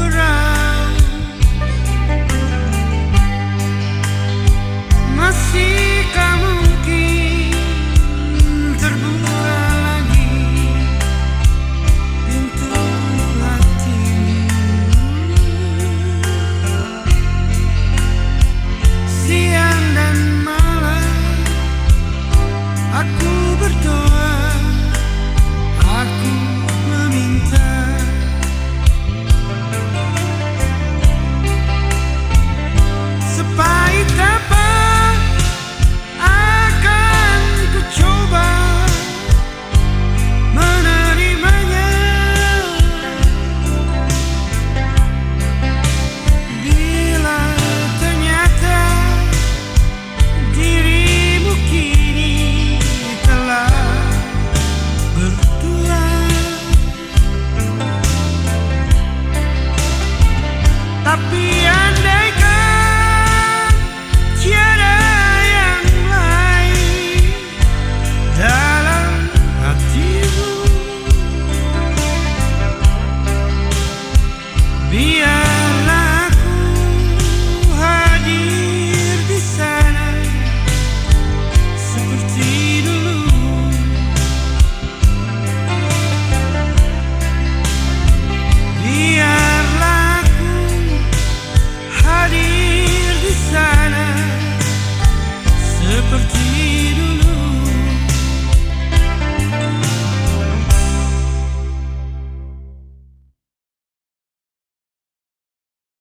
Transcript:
around.